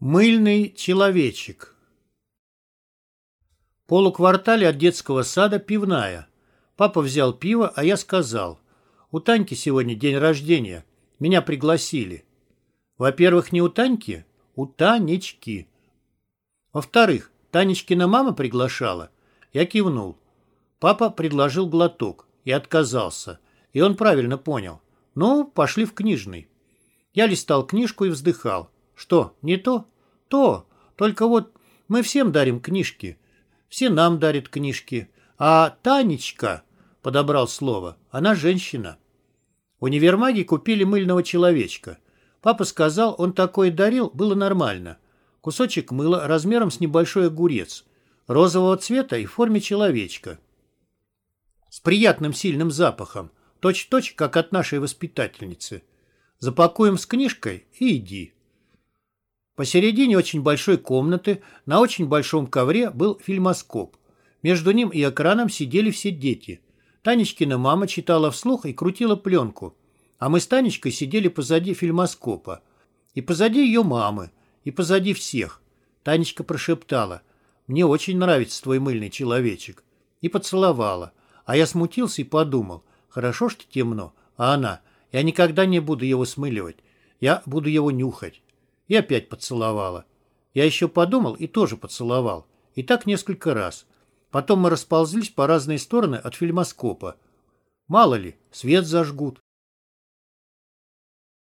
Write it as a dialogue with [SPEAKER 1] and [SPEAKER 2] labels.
[SPEAKER 1] Мыльный человечек. Полуквартале от детского сада пивная. Папа взял пиво, а я сказал. У Таньки сегодня день рождения. Меня пригласили. Во-первых, не у Таньки, у Танечки. Во-вторых, Танечкина мама приглашала. Я кивнул. Папа предложил глоток и отказался. И он правильно понял. Ну, пошли в книжный. Я листал книжку и вздыхал. Что, не то? То. Только вот мы всем дарим книжки. Все нам дарят книжки. А Танечка, подобрал слово, она женщина. В универмаге купили мыльного человечка. Папа сказал, он такое дарил, было нормально. Кусочек мыла размером с небольшой огурец. Розового цвета и в форме человечка. С приятным сильным запахом. Точь-точь, как от нашей воспитательницы. Запакуем с книжкой и иди. Посередине очень большой комнаты на очень большом ковре был фильмоскоп. Между ним и экраном сидели все дети. Танечкина мама читала вслух и крутила пленку. А мы с Танечкой сидели позади фильмоскопа. И позади ее мамы, и позади всех. Танечка прошептала. «Мне очень нравится твой мыльный человечек». И поцеловала. А я смутился и подумал. Хорошо, что темно. А она. Я никогда не буду его смыливать. Я буду его нюхать и опять поцеловала. Я еще подумал и тоже поцеловал. И так несколько раз. Потом мы расползлись по разные стороны от фильмоскопа. Мало ли, свет зажгут.